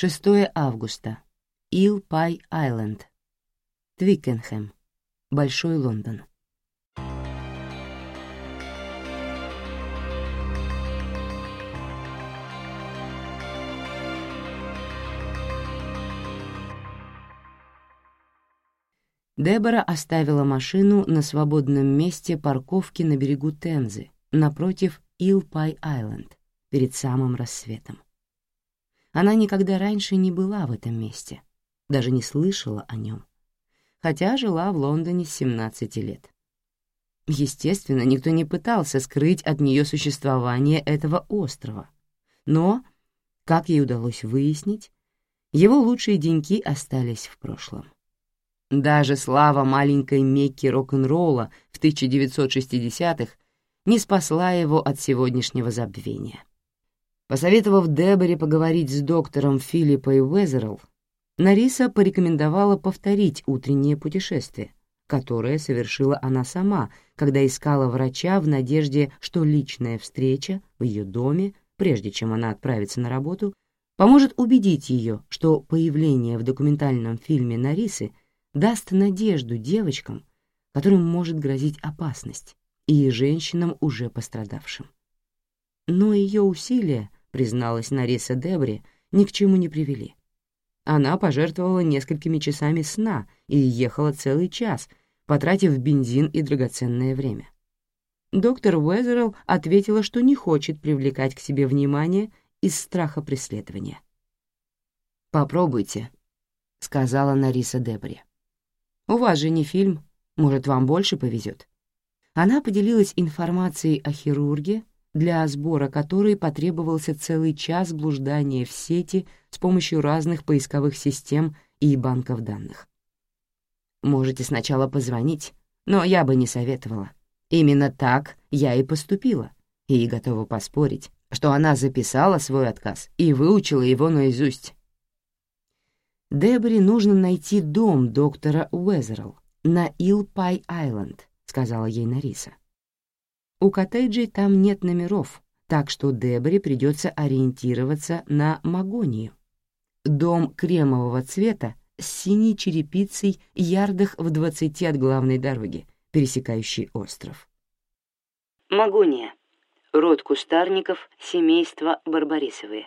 6 августа. Ил-Пай-Айленд. Твикенхэм. Большой Лондон. Дебора оставила машину на свободном месте парковки на берегу Темзы, напротив Ил-Пай-Айленд, перед самым рассветом. Она никогда раньше не была в этом месте, даже не слышала о нем, хотя жила в Лондоне с 17 лет. Естественно, никто не пытался скрыть от нее существование этого острова, но, как ей удалось выяснить, его лучшие деньки остались в прошлом. Даже слава маленькой Мекки рок-н-ролла в 1960-х не спасла его от сегодняшнего забвения. Посоветовав Деборе поговорить с доктором Филиппой Уэзерл, Нариса порекомендовала повторить утреннее путешествие, которое совершила она сама, когда искала врача в надежде, что личная встреча в ее доме, прежде чем она отправится на работу, поможет убедить ее, что появление в документальном фильме Нарисы — даст надежду девочкам, которым может грозить опасность, и женщинам, уже пострадавшим. Но ее усилия, призналась Нариса Дебри, ни к чему не привели. Она пожертвовала несколькими часами сна и ехала целый час, потратив бензин и драгоценное время. Доктор Уэзерл ответила, что не хочет привлекать к себе внимание из страха преследования. «Попробуйте», — сказала Нариса Дебри. У вас же не фильм, может, вам больше повезет. Она поделилась информацией о хирурге, для сбора которой потребовался целый час блуждания в сети с помощью разных поисковых систем и банков данных. Можете сначала позвонить, но я бы не советовала. Именно так я и поступила, и готова поспорить, что она записала свой отказ и выучила его наизусть. Дебри нужно найти дом доктора Уэзерл на Илпай-Айленд», — сказала ей Нариса. У коттеджей там нет номеров, так что Дебри придется ориентироваться на Магонию. Дом кремового цвета с синей черепицей ярдах в двадцати от главной дороги, пересекающей остров. Магония. Род кустарников семейства Барбарисовые.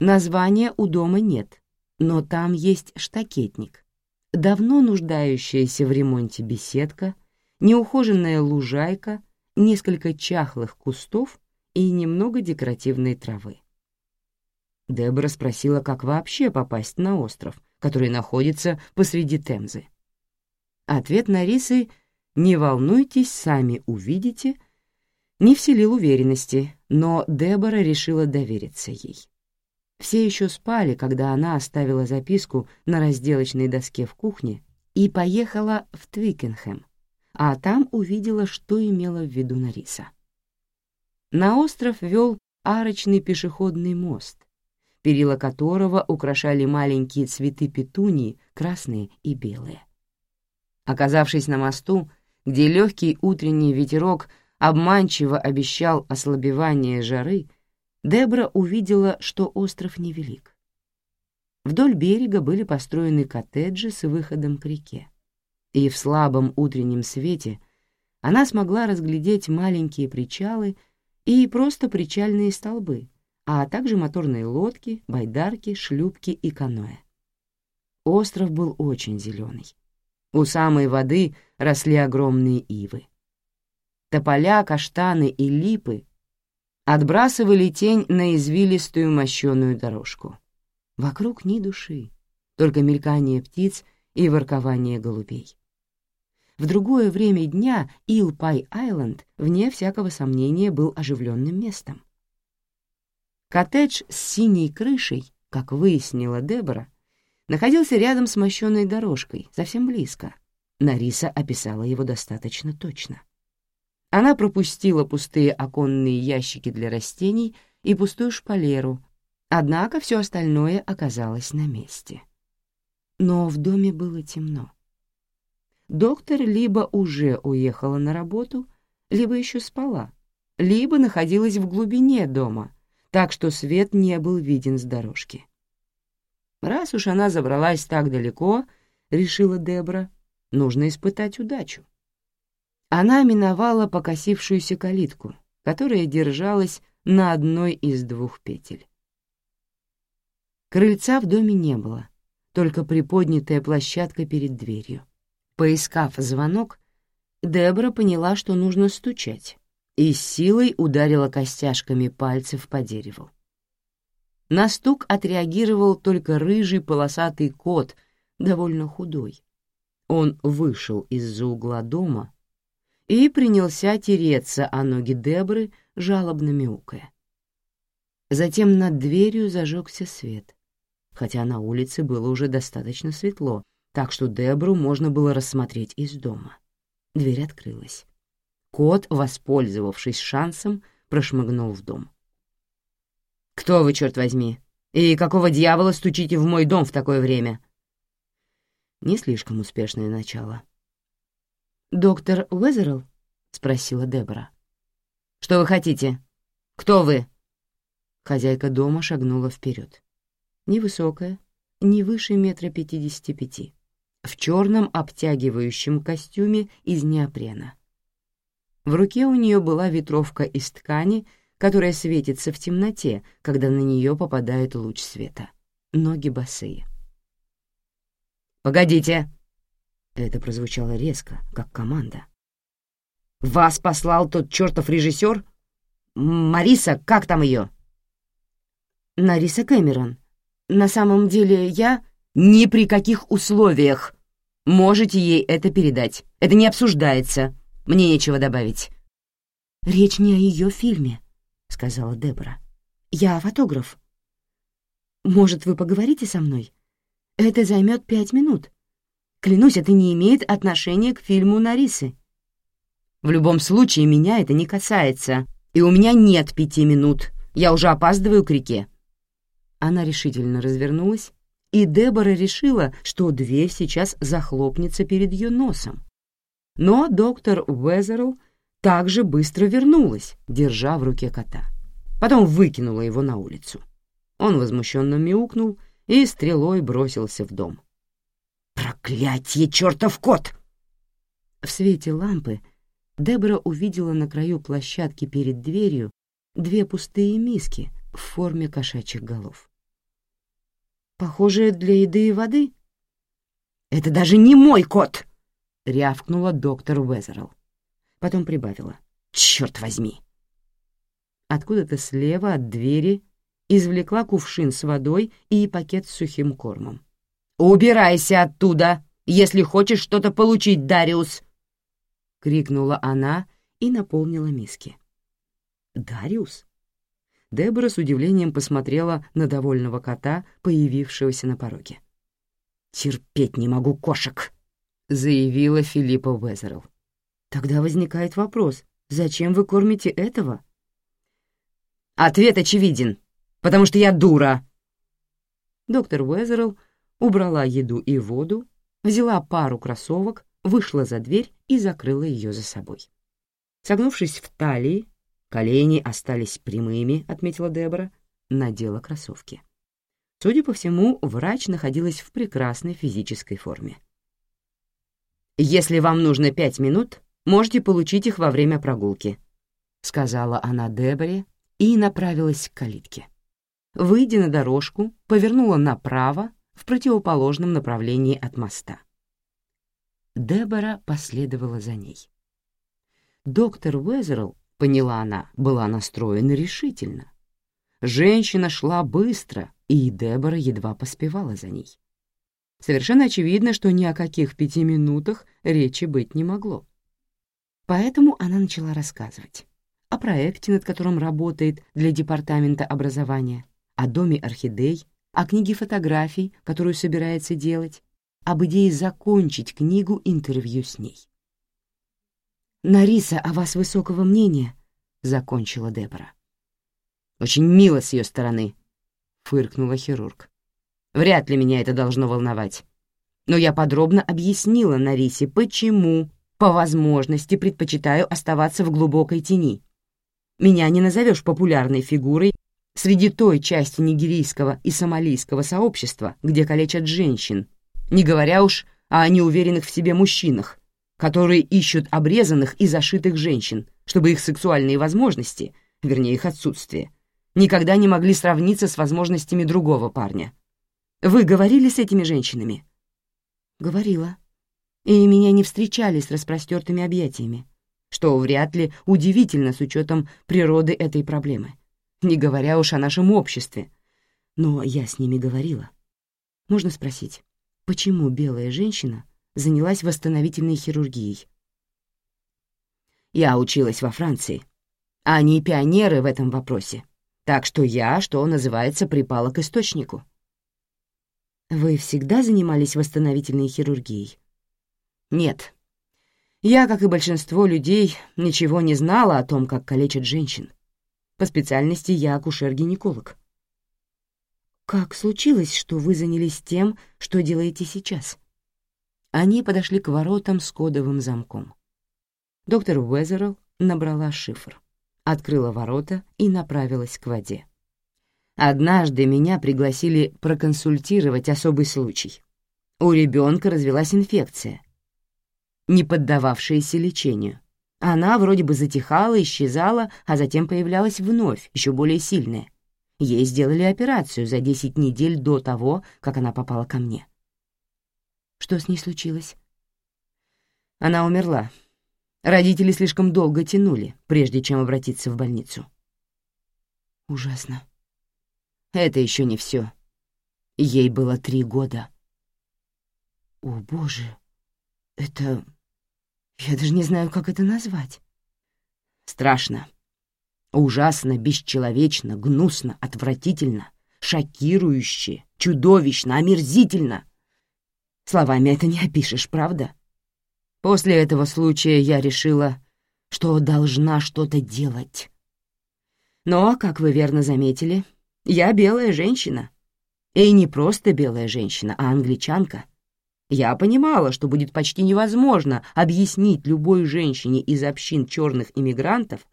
Названия у дома нет, но там есть штакетник, давно нуждающаяся в ремонте беседка, неухоженная лужайка, несколько чахлых кустов и немного декоративной травы. Дебора спросила, как вообще попасть на остров, который находится посреди Темзы. Ответ Нарисы «Не волнуйтесь, сами увидите» не вселил уверенности, но Дебора решила довериться ей. Все еще спали, когда она оставила записку на разделочной доске в кухне и поехала в Твикенхэм, а там увидела, что имела в виду Нариса. На остров вел арочный пешеходный мост, перила которого украшали маленькие цветы петунии, красные и белые. Оказавшись на мосту, где легкий утренний ветерок обманчиво обещал ослабевание жары, Дебра увидела, что остров невелик. Вдоль берега были построены коттеджи с выходом к реке, и в слабом утреннем свете она смогла разглядеть маленькие причалы и просто причальные столбы, а также моторные лодки, байдарки, шлюпки и каноэ. Остров был очень зеленый. У самой воды росли огромные ивы. Тополя, каштаны и липы отбрасывали тень на извилистую мощеную дорожку. Вокруг ни души, только мелькание птиц и воркование голубей. В другое время дня Илпай-Айленд, вне всякого сомнения, был оживленным местом. Коттедж с синей крышей, как выяснила Дебора, находился рядом с мощенной дорожкой, совсем близко. Нариса описала его достаточно точно. Она пропустила пустые оконные ящики для растений и пустую шпалеру, однако все остальное оказалось на месте. Но в доме было темно. Доктор либо уже уехала на работу, либо еще спала, либо находилась в глубине дома, так что свет не был виден с дорожки. Раз уж она забралась так далеко, решила Дебра, нужно испытать удачу. Она миновала покосившуюся калитку, которая держалась на одной из двух петель. Крыльца в доме не было, только приподнятая площадка перед дверью. Поискав звонок, Дебра поняла, что нужно стучать, и с силой ударила костяшками пальцев по дереву. На стук отреагировал только рыжий полосатый кот, довольно худой. Он вышел из-за угла дома и принялся тереться о ноги Дебры, жалобно мяукая. Затем над дверью зажегся свет хотя на улице было уже достаточно светло, так что Дебру можно было рассмотреть из дома. Дверь открылась. Кот, воспользовавшись шансом, прошмыгнул в дом. «Кто вы, черт возьми? И какого дьявола стучите в мой дом в такое время?» Не слишком успешное начало. «Доктор Уэзерл?» — спросила Дебора. «Что вы хотите? Кто вы?» Хозяйка дома шагнула вперед невысокая, не выше метра пятидесяти пяти, в черном обтягивающем костюме из неопрена. В руке у нее была ветровка из ткани, которая светится в темноте, когда на нее попадает луч света. Ноги босые. «Погодите!» Это прозвучало резко, как команда. «Вас послал тот чертов режиссер? Мариса, как там ее?» «Нариса Кэмерон», на самом деле я... Ни при каких условиях. Можете ей это передать. Это не обсуждается. Мне нечего добавить. «Речь не о ее фильме», — сказала Дебора. «Я фотограф. Может, вы поговорите со мной? Это займет пять минут. Клянусь, это не имеет отношения к фильму Нарисы». «В любом случае, меня это не касается, и у меня нет пяти минут. Я уже опаздываю к реке». Она решительно развернулась, и Дебора решила, что дверь сейчас захлопнется перед ее носом. Но доктор Уэзерл также быстро вернулась, держа в руке кота. Потом выкинула его на улицу. Он возмущенно мяукнул и стрелой бросился в дом. «Проклятье, чертов кот!» В свете лампы Дебора увидела на краю площадки перед дверью две пустые миски в форме кошачьих голов. Похоже, для еды и воды. «Это даже не мой кот!» — рявкнула доктор Уэзерл. Потом прибавила. «Черт возьми!» Откуда-то слева от двери извлекла кувшин с водой и пакет с сухим кормом. «Убирайся оттуда, если хочешь что-то получить, Дариус!» — крикнула она и наполнила миски. «Дариус? Дебора с удивлением посмотрела на довольного кота, появившегося на пороге. «Терпеть не могу кошек», — заявила Филиппа Уэзерл. «Тогда возникает вопрос, зачем вы кормите этого?» «Ответ очевиден, потому что я дура!» Доктор Уэзерл убрала еду и воду, взяла пару кроссовок, вышла за дверь и закрыла ее за собой. Согнувшись в талии, Колени остались прямыми, отметила Дебора, надела кроссовки. Судя по всему, врач находилась в прекрасной физической форме. «Если вам нужно пять минут, можете получить их во время прогулки», — сказала она Деборе и направилась к калитке. Выйдя на дорожку, повернула направо в противоположном направлении от моста. Дебора последовала за ней. Доктор Уэзерл поняла она, была настроена решительно. Женщина шла быстро, и Дебора едва поспевала за ней. Совершенно очевидно, что ни о каких пяти минутах речи быть не могло. Поэтому она начала рассказывать о проекте, над которым работает для Департамента образования, о доме орхидей, о книге фотографий, которую собирается делать, об идее закончить книгу интервью с ней. «Нариса о вас высокого мнения», — закончила Дебора. «Очень мило с ее стороны», — фыркнула хирург. «Вряд ли меня это должно волновать. Но я подробно объяснила Нарисе, почему, по возможности, предпочитаю оставаться в глубокой тени. Меня не назовешь популярной фигурой среди той части нигерийского и сомалийского сообщества, где калечат женщин, не говоря уж о неуверенных в себе мужчинах, которые ищут обрезанных и зашитых женщин, чтобы их сексуальные возможности, вернее их отсутствие, никогда не могли сравниться с возможностями другого парня. Вы говорили с этими женщинами? Говорила. И меня не встречали с распростертыми объятиями, что вряд ли удивительно с учетом природы этой проблемы, не говоря уж о нашем обществе. Но я с ними говорила. Можно спросить, почему белая женщина занялась восстановительной хирургией? Я училась во Франции. Они пионеры в этом вопросе. Так что я, что называется, припала к источнику. Вы всегда занимались восстановительной хирургией? Нет. Я, как и большинство людей, ничего не знала о том, как калечат женщин. По специальности я акушер-гинеколог. Как случилось, что вы занялись тем, что делаете сейчас? Они подошли к воротам с кодовым замком. Доктор Уэзерл набрала шифр, открыла ворота и направилась к воде. Однажды меня пригласили проконсультировать особый случай. У ребенка развелась инфекция, не поддававшаяся лечению. Она вроде бы затихала, исчезала, а затем появлялась вновь, еще более сильная. Ей сделали операцию за 10 недель до того, как она попала ко мне. Что с ней случилось? Она умерла. Родители слишком долго тянули, прежде чем обратиться в больницу. Ужасно. Это еще не все. Ей было три года. О, боже, это... Я даже не знаю, как это назвать. Страшно. Ужасно, бесчеловечно, гнусно, отвратительно, шокирующе, чудовищно, омерзительно. Словами это не опишешь, правда? После этого случая я решила, что должна что-то делать. Но, как вы верно заметили, я белая женщина. И не просто белая женщина, а англичанка. Я понимала, что будет почти невозможно объяснить любой женщине из общин черных иммигрантов,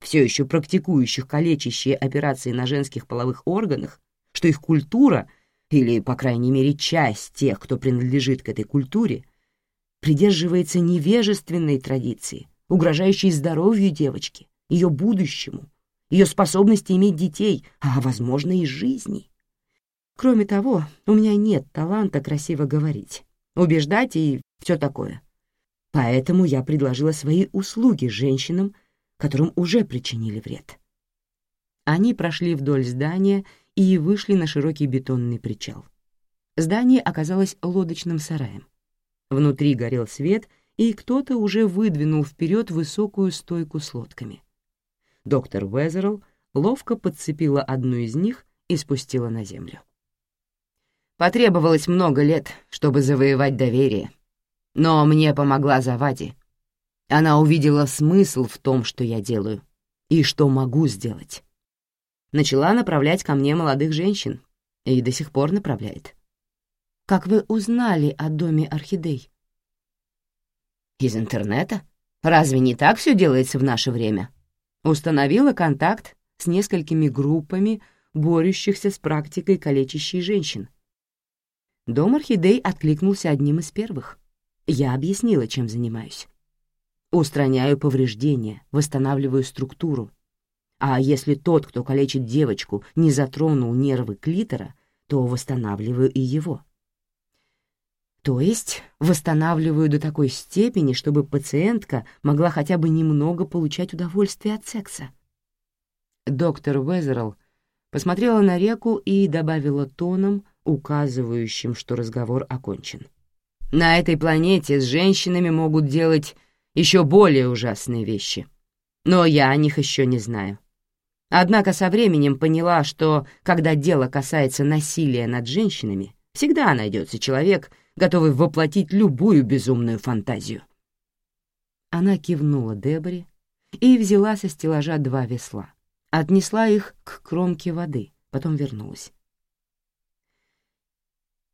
все еще практикующих калечащие операции на женских половых органах, что их культура, или, по крайней мере, часть тех, кто принадлежит к этой культуре, придерживается невежественной традиции, угрожающей здоровью девочки, ее будущему, ее способности иметь детей, а, возможно, и жизни. Кроме того, у меня нет таланта красиво говорить, убеждать и все такое. Поэтому я предложила свои услуги женщинам, которым уже причинили вред. Они прошли вдоль здания и вышли на широкий бетонный причал. Здание оказалось лодочным сараем. Внутри горел свет, и кто-то уже выдвинул вперед высокую стойку с лодками — Доктор Уэзерл ловко подцепила одну из них и спустила на землю. Потребовалось много лет, чтобы завоевать доверие. Но мне помогла Завади. Она увидела смысл в том, что я делаю, и что могу сделать. Начала направлять ко мне молодых женщин, и до сих пор направляет. Как вы узнали о доме орхидей? Из интернета? Разве не так все делается в наше время? Установила контакт с несколькими группами, борющихся с практикой калечащей женщин. Дом орхидей откликнулся одним из первых. Я объяснила, чем занимаюсь. Устраняю повреждения, восстанавливаю структуру. А если тот, кто калечит девочку, не затронул нервы клитора, то восстанавливаю и его. То есть восстанавливаю до такой степени, чтобы пациентка могла хотя бы немного получать удовольствие от секса. Доктор Уэзерл посмотрела на реку и добавила тоном, указывающим, что разговор окончен. «На этой планете с женщинами могут делать еще более ужасные вещи, но я о них еще не знаю. Однако со временем поняла, что, когда дело касается насилия над женщинами, всегда найдется человек, готовый воплотить любую безумную фантазию. Она кивнула Деборе и взяла со стеллажа два весла, отнесла их к кромке воды, потом вернулась.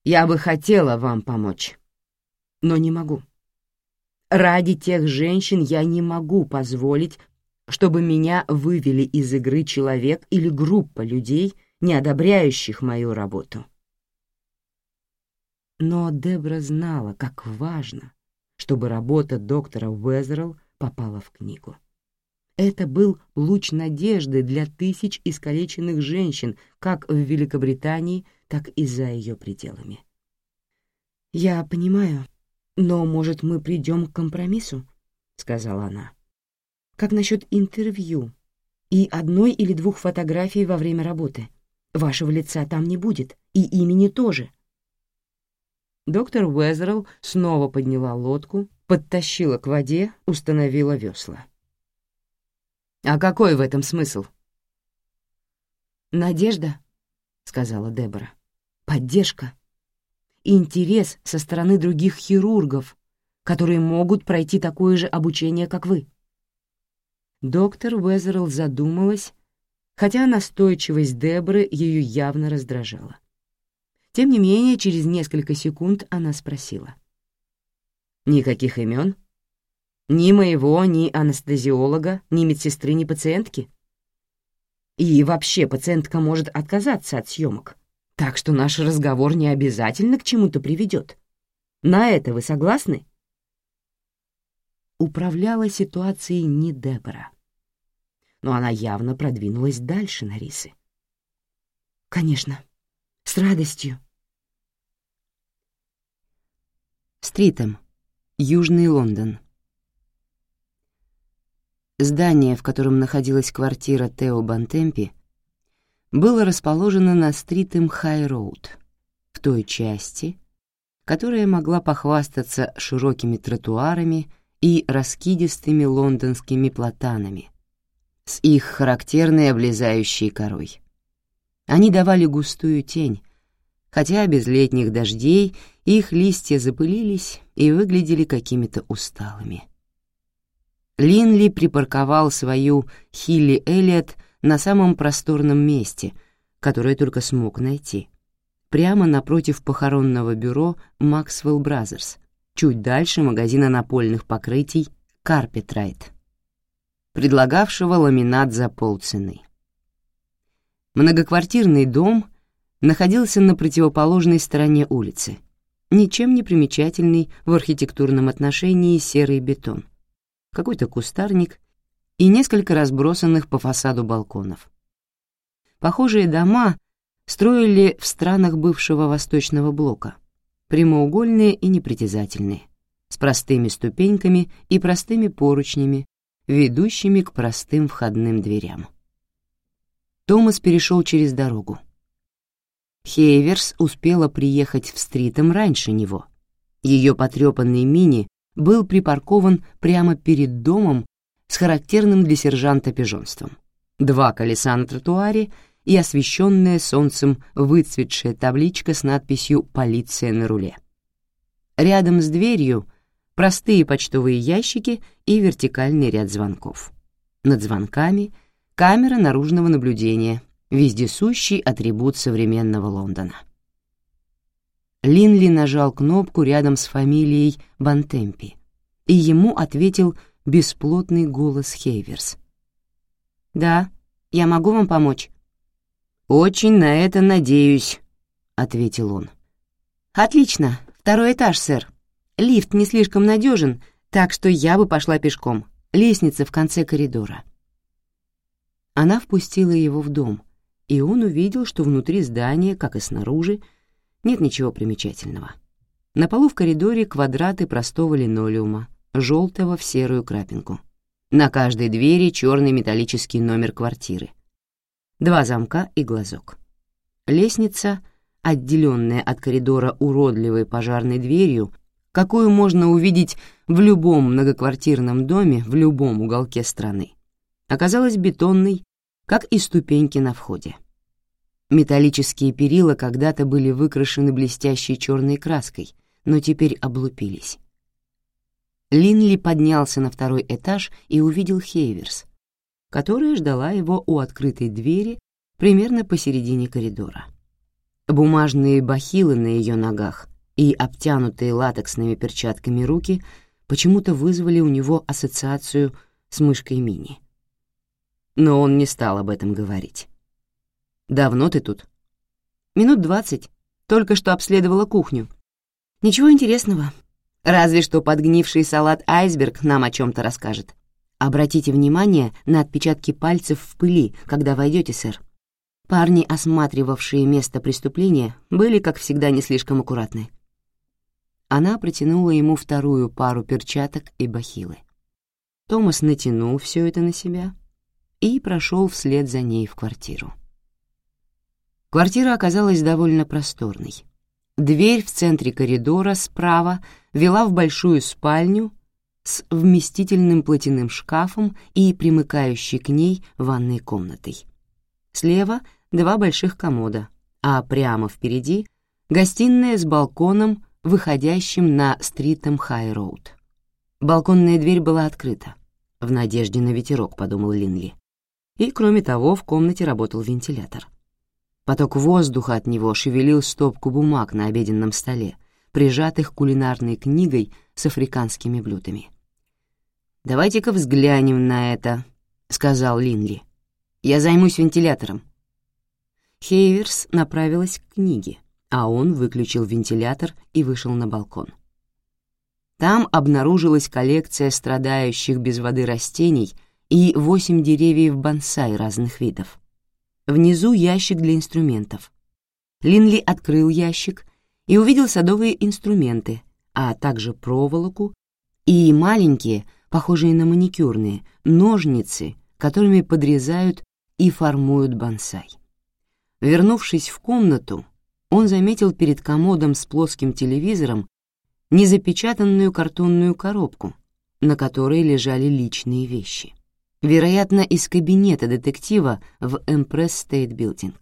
«Я бы хотела вам помочь, но не могу. Ради тех женщин я не могу позволить, чтобы меня вывели из игры человек или группа людей, не одобряющих мою работу. Но Дебра знала, как важно, чтобы работа доктора Уэзерл попала в книгу. Это был луч надежды для тысяч искалеченных женщин как в Великобритании, так и за ее пределами. «Я понимаю, но, может, мы придем к компромиссу?» — сказала она. «Как насчет интервью и одной или двух фотографий во время работы? Вашего лица там не будет, и имени тоже». Доктор Уэзерл снова подняла лодку, подтащила к воде, установила весла. «А какой в этом смысл?» «Надежда», — сказала Дебора. «Поддержка. Интерес со стороны других хирургов, которые могут пройти такое же обучение, как вы». Доктор Уэзерл задумалась, хотя настойчивость Деборы ее явно раздражала. Тем не менее, через несколько секунд она спросила. «Никаких имен?» Ни моего, ни анестезиолога, ни медсестры, ни пациентки. И вообще пациентка может отказаться от съемок, так что наш разговор не обязательно к чему-то приведет. На это вы согласны? Управляла ситуацией не Дебора, но она явно продвинулась дальше на рисы. «Конечно, с радостью». Стритом, Южный Лондон. Здание, в котором находилась квартира Тео Бантемпи, было расположено на Стритем Хай-Роуд, в той части, которая могла похвастаться широкими тротуарами и раскидистыми лондонскими платанами с их характерной облезающей корой. Они давали густую тень, хотя без летних дождей их листья запылились и выглядели какими-то усталыми. Линли припарковал свою Хилли Элliot на самом просторном месте, которое только смог найти, прямо напротив похоронного бюро Maxwell Brothers, чуть дальше магазина напольных покрытий Carpetride, предлагавшего ламинат за полцены. Многоквартирный дом находился на противоположной стороне улицы, ничем не примечательный в архитектурном отношении серый бетон — какой-то кустарник и несколько разбросанных по фасаду балконов. Похожие дома строили в странах бывшего Восточного блока, прямоугольные и непритязательные, с простыми ступеньками и простыми поручнями, ведущими к простым входным дверям. Томас перешел через дорогу. Хейверс успела приехать в Стритом раньше него. Ее потрепанный мини был припаркован прямо перед домом с характерным для сержанта пижонством. Два колеса на тротуаре и освещенная солнцем выцветшая табличка с надписью «Полиция на руле». Рядом с дверью простые почтовые ящики и вертикальный ряд звонков. Над звонками — камера наружного наблюдения, вездесущий атрибут современного Лондона. Линли нажал кнопку рядом с фамилией Бантемпи, и ему ответил бесплотный голос Хейверс. «Да, я могу вам помочь?» «Очень на это надеюсь», — ответил он. «Отлично, второй этаж, сэр. Лифт не слишком надежен, так что я бы пошла пешком. Лестница в конце коридора». Она впустила его в дом, и он увидел, что внутри здания, как и снаружи, нет ничего примечательного. На полу в коридоре квадраты простого линолеума, желтого в серую крапинку. На каждой двери черный металлический номер квартиры. Два замка и глазок. Лестница, отделенная от коридора уродливой пожарной дверью, какую можно увидеть в любом многоквартирном доме в любом уголке страны, оказалась бетонной, как и ступеньки на входе. Металлические перила когда-то были выкрашены блестящей черной краской, но теперь облупились. Линли поднялся на второй этаж и увидел Хейверс, которая ждала его у открытой двери примерно посередине коридора. Бумажные бахилы на ее ногах и обтянутые латексными перчатками руки почему-то вызвали у него ассоциацию с мышкой Мини. но он не стал об этом говорить. «Давно ты тут?» «Минут двадцать. Только что обследовала кухню. Ничего интересного. Разве что подгнивший салат-айсберг нам о чем-то расскажет. Обратите внимание на отпечатки пальцев в пыли, когда войдете, сэр. Парни, осматривавшие место преступления, были, как всегда, не слишком аккуратны. Она протянула ему вторую пару перчаток и бахилы. Томас натянул все это на себя и прошел вслед за ней в квартиру. Квартира оказалась довольно просторной. Дверь в центре коридора справа вела в большую спальню с вместительным платяным шкафом и примыкающей к ней ванной комнатой. Слева — два больших комода, а прямо впереди — гостиная с балконом, выходящим на Стритом Хай-Роуд. Балконная дверь была открыта. В надежде на ветерок, подумал Линли. И, кроме того, в комнате работал вентилятор. Поток воздуха от него шевелил стопку бумаг на обеденном столе, прижатых кулинарной книгой с африканскими блюдами. «Давайте-ка взглянем на это», — сказал Линли. Я займусь вентилятором». Хейверс направилась к книге, а он выключил вентилятор и вышел на балкон. Там обнаружилась коллекция страдающих без воды растений и восемь деревьев бонсай разных видов. Внизу ящик для инструментов. Линли открыл ящик и увидел садовые инструменты, а также проволоку и маленькие, похожие на маникюрные, ножницы, которыми подрезают и формуют бонсай. Вернувшись в комнату, он заметил перед комодом с плоским телевизором незапечатанную картонную коробку, на которой лежали личные вещи. Вероятно, из кабинета детектива в Empress State Building.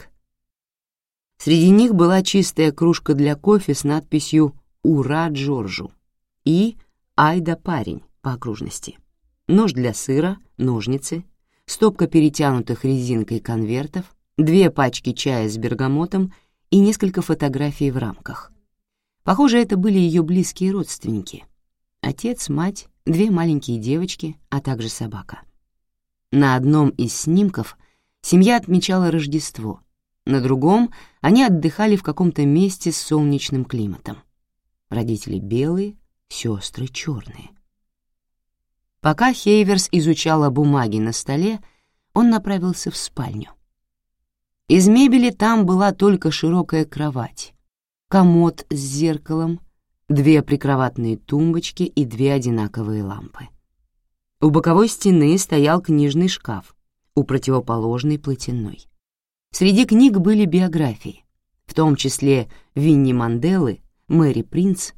Среди них была чистая кружка для кофе с надписью «Ура Джорджу» и «Айда парень» по окружности, нож для сыра, ножницы, стопка перетянутых резинкой конвертов, две пачки чая с бергамотом и несколько фотографий в рамках. Похоже, это были ее близкие родственники. Отец, мать, две маленькие девочки, а также собака. На одном из снимков семья отмечала Рождество, на другом они отдыхали в каком-то месте с солнечным климатом. Родители белые, сестры черные. Пока Хейверс изучала бумаги на столе, он направился в спальню. Из мебели там была только широкая кровать, комод с зеркалом, две прикроватные тумбочки и две одинаковые лампы. У боковой стены стоял книжный шкаф, у противоположной платяной. Среди книг были биографии, в том числе Винни Манделы, Мэри Принц,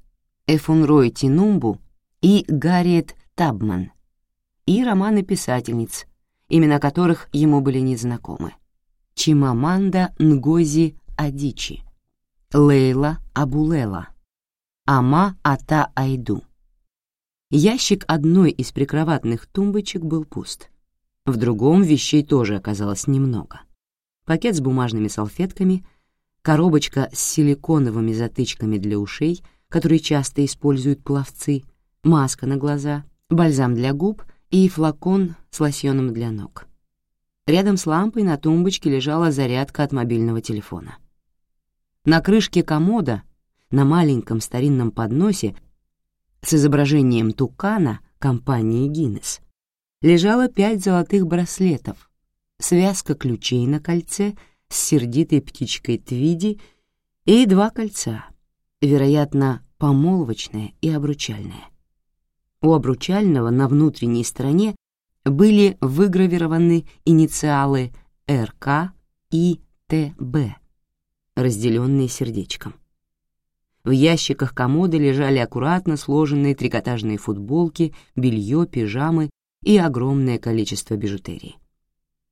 Эфунрой Тинумбу и Гарриет Табман, и романы писательниц, имена которых ему были незнакомы. Чимаманда Нгози Адичи, Лейла Абулела, Ама Ата Айду. Ящик одной из прикроватных тумбочек был пуст. В другом вещей тоже оказалось немного. Пакет с бумажными салфетками, коробочка с силиконовыми затычками для ушей, которые часто используют пловцы, маска на глаза, бальзам для губ — и флакон с лосьоном для ног. Рядом с лампой на тумбочке лежала зарядка от мобильного телефона. На крышке комода, на маленьком старинном подносе с изображением тукана компании «Гиннес», лежало пять золотых браслетов, связка ключей на кольце с сердитой птичкой Твиди и два кольца, вероятно, помолвочное и обручальное. У обручального на внутренней стороне были выгравированы инициалы РК и ТБ, разделенные сердечком. В ящиках комода лежали аккуратно сложенные трикотажные футболки, белье, пижамы и огромное количество бижутерии.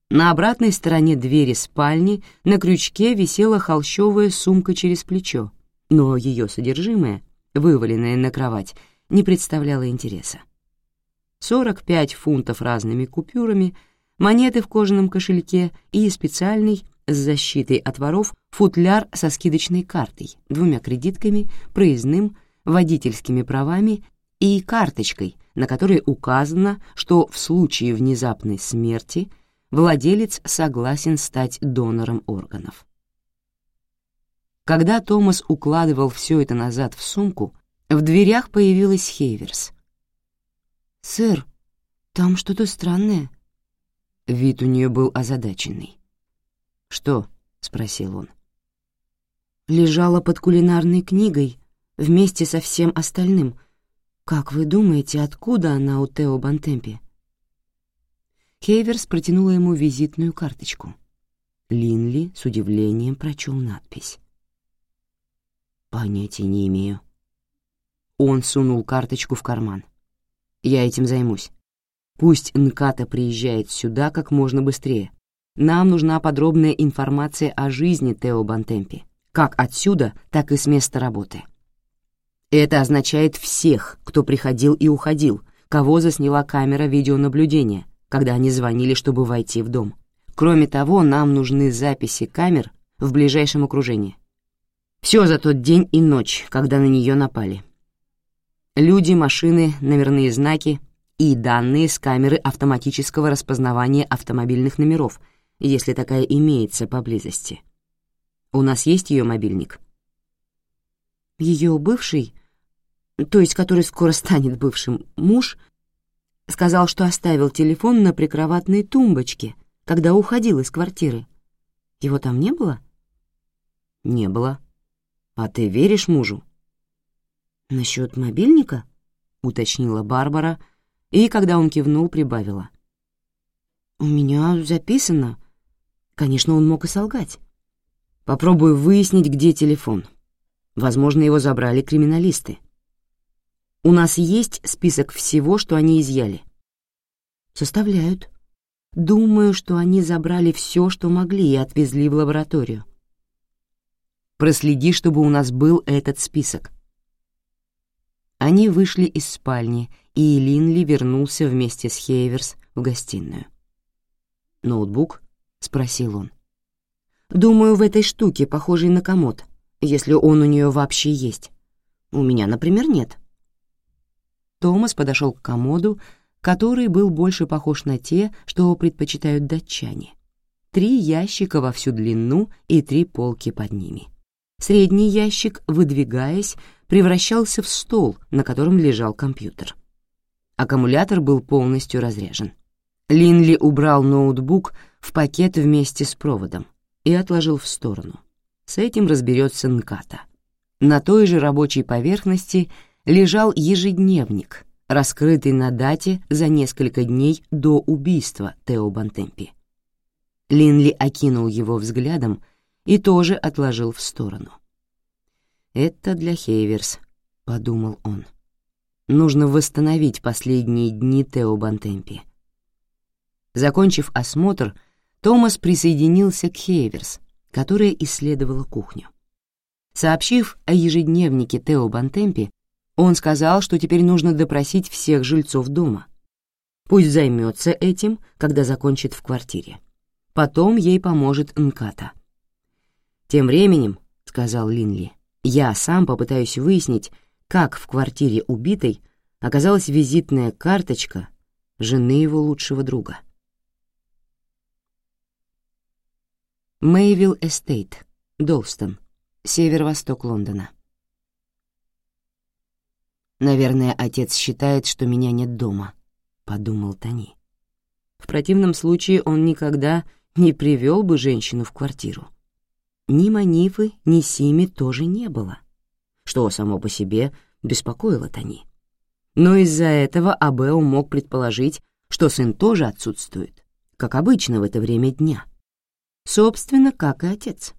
На обратной стороне двери спальни на крючке висела холщовая сумка через плечо, но ее содержимое, вываленное на кровать, не представляло интереса. 45 фунтов разными купюрами, монеты в кожаном кошельке и специальный с защитой от воров футляр со скидочной картой, двумя кредитками, проездным, водительскими правами и карточкой, на которой указано, что в случае внезапной смерти владелец согласен стать донором органов. Когда Томас укладывал все это назад в сумку, в дверях появилась Хейверс. «Сэр, там что-то странное». Вид у нее был озадаченный. «Что?» — спросил он. «Лежала под кулинарной книгой вместе со всем остальным. Как вы думаете, откуда она у Тео Бантемпи?» Хейверс протянула ему визитную карточку. Линли с удивлением прочел надпись. «Понятия не имею». Он сунул карточку в карман. «Я этим займусь. Пусть Нката приезжает сюда как можно быстрее. Нам нужна подробная информация о жизни Тео Бантемпи, как отсюда, так и с места работы. Это означает всех, кто приходил и уходил, кого засняла камера видеонаблюдения, когда они звонили, чтобы войти в дом. Кроме того, нам нужны записи камер в ближайшем окружении. Все за тот день и ночь, когда на нее напали. Люди, машины, номерные знаки и данные с камеры автоматического распознавания автомобильных номеров, если такая имеется поблизости. У нас есть ее мобильник? Ее бывший, то есть который скоро станет бывшим, муж, сказал, что оставил телефон на прикроватной тумбочке, когда уходил из квартиры. Его там не было? Не было. «А ты веришь мужу?» «Насчет мобильника?» — уточнила Барбара, и, когда он кивнул, прибавила. «У меня записано. Конечно, он мог и солгать». «Попробую выяснить, где телефон. Возможно, его забрали криминалисты. У нас есть список всего, что они изъяли?» «Составляют. Думаю, что они забрали все, что могли, и отвезли в лабораторию. Проследи, чтобы у нас был этот список». Они вышли из спальни, и Линли вернулся вместе с Хейверс в гостиную. «Ноутбук?» — спросил он. «Думаю, в этой штуке, похожей на комод, если он у нее вообще есть. У меня, например, нет». Томас подошел к комоду, который был больше похож на те, что предпочитают датчане. Три ящика во всю длину и три полки под ними. Средний ящик, выдвигаясь, превращался в стол, на котором лежал компьютер. Аккумулятор был полностью разряжен. Линли убрал ноутбук в пакет вместе с проводом и отложил в сторону. С этим разберется Нката. На той же рабочей поверхности лежал ежедневник, раскрытый на дате за несколько дней до убийства Тео Бантемпи. Линли окинул его взглядом и тоже отложил в сторону. «Это для Хейверс», — подумал он. «Нужно восстановить последние дни Тео Бантемпи». Закончив осмотр, Томас присоединился к Хейверс, которая исследовала кухню. Сообщив о ежедневнике Тео Бантемпи, он сказал, что теперь нужно допросить всех жильцов дома. Пусть займется этим, когда закончит в квартире. Потом ей поможет Нката. «Тем временем», — сказал Линли, — «я сам попытаюсь выяснить, как в квартире убитой оказалась визитная карточка жены его лучшего друга». Мэйвилл Эстейт, Долстон, северо-восток Лондона. «Наверное, отец считает, что меня нет дома», — подумал Тони. В противном случае он никогда не привел бы женщину в квартиру. Ни Манифы, ни Сими тоже не было, что само по себе беспокоило Тони. Но из-за этого Абео мог предположить, что сын тоже отсутствует, как обычно в это время дня. Собственно, как и отец.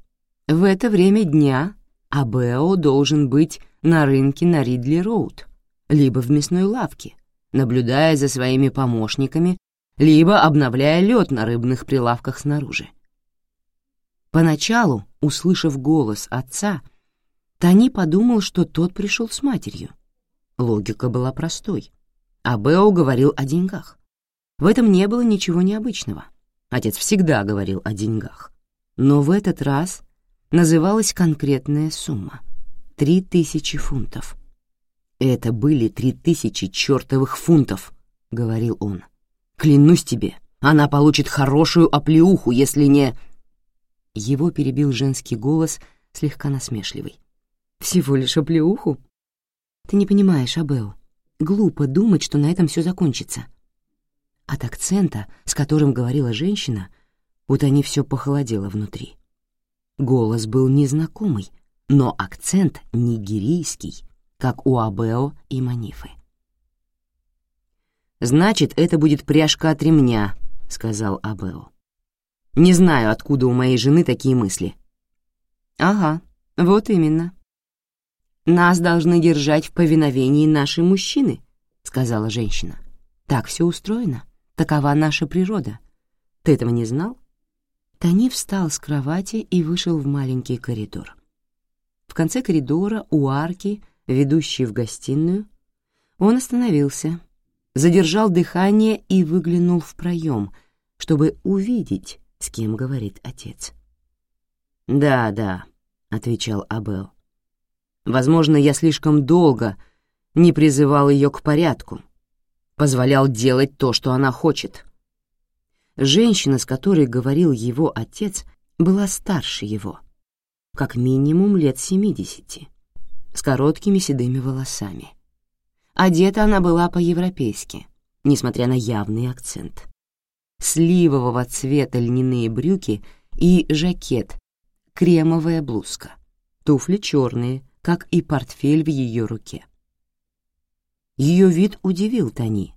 В это время дня Абео должен быть на рынке на Ридли-Роуд, либо в мясной лавке, наблюдая за своими помощниками, либо обновляя лед на рыбных прилавках снаружи. Поначалу, услышав голос отца, Тони подумал, что тот пришел с матерью. Логика была простой. А Бео говорил о деньгах. В этом не было ничего необычного. Отец всегда говорил о деньгах. Но в этот раз называлась конкретная сумма — три тысячи фунтов. «Это были три тысячи чертовых фунтов», — говорил он. «Клянусь тебе, Она получит хорошую оплеуху, если не...» Его перебил женский голос, слегка насмешливый. «Всего лишь оплеуху? Ты не понимаешь, Абео. Глупо думать, что на этом все закончится». От акцента, с которым говорила женщина, у Тани все похолодело внутри. Голос был незнакомый, но акцент нигерийский, как у Абео и Манифы. «Значит, это будет пряжка от ремня», — сказал Абео. «Не знаю, откуда у моей жены такие мысли». «Ага, вот именно. Нас должны держать в повиновении наши мужчины», — сказала женщина. «Так все устроено. Такова наша природа. Ты этого не знал?» Тони встал с кровати и вышел в маленький коридор. В конце коридора, у арки, ведущей в гостиную, он остановился, задержал дыхание и выглянул в проем, чтобы увидеть, с кем говорит отец. «Да, да», — отвечал Абел. «Возможно, я слишком долго не призывал ее к порядку, позволял делать то, что она хочет. Женщина, с которой говорил его отец, была старше его, как минимум лет семидесяти, с короткими седыми волосами. Одета она была по-европейски, несмотря на явный акцент. Сливового цвета льняные брюки и жакет, кремовая блузка, туфли черные, как и портфель в ее руке. Ее вид удивил Тони,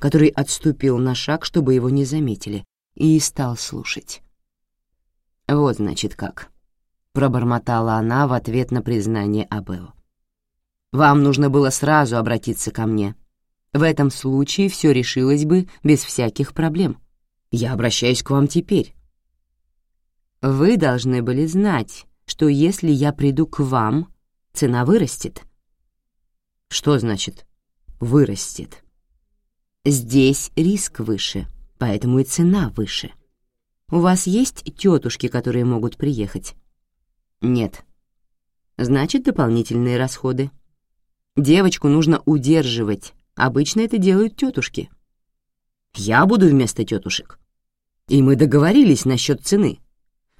который отступил на шаг, чтобы его не заметили, и стал слушать. «Вот, значит, как», — пробормотала она в ответ на признание Абео. «Вам нужно было сразу обратиться ко мне. В этом случае все решилось бы без всяких проблем. Я обращаюсь к вам теперь». «Вы должны были знать, что если я приду к вам, цена вырастет». «Что значит «вырастет»?» Здесь риск выше, поэтому и цена выше. У вас есть тетушки, которые могут приехать? Нет. Значит, дополнительные расходы. Девочку нужно удерживать. Обычно это делают тетушки. Я буду вместо тетушек. И мы договорились насчет цены.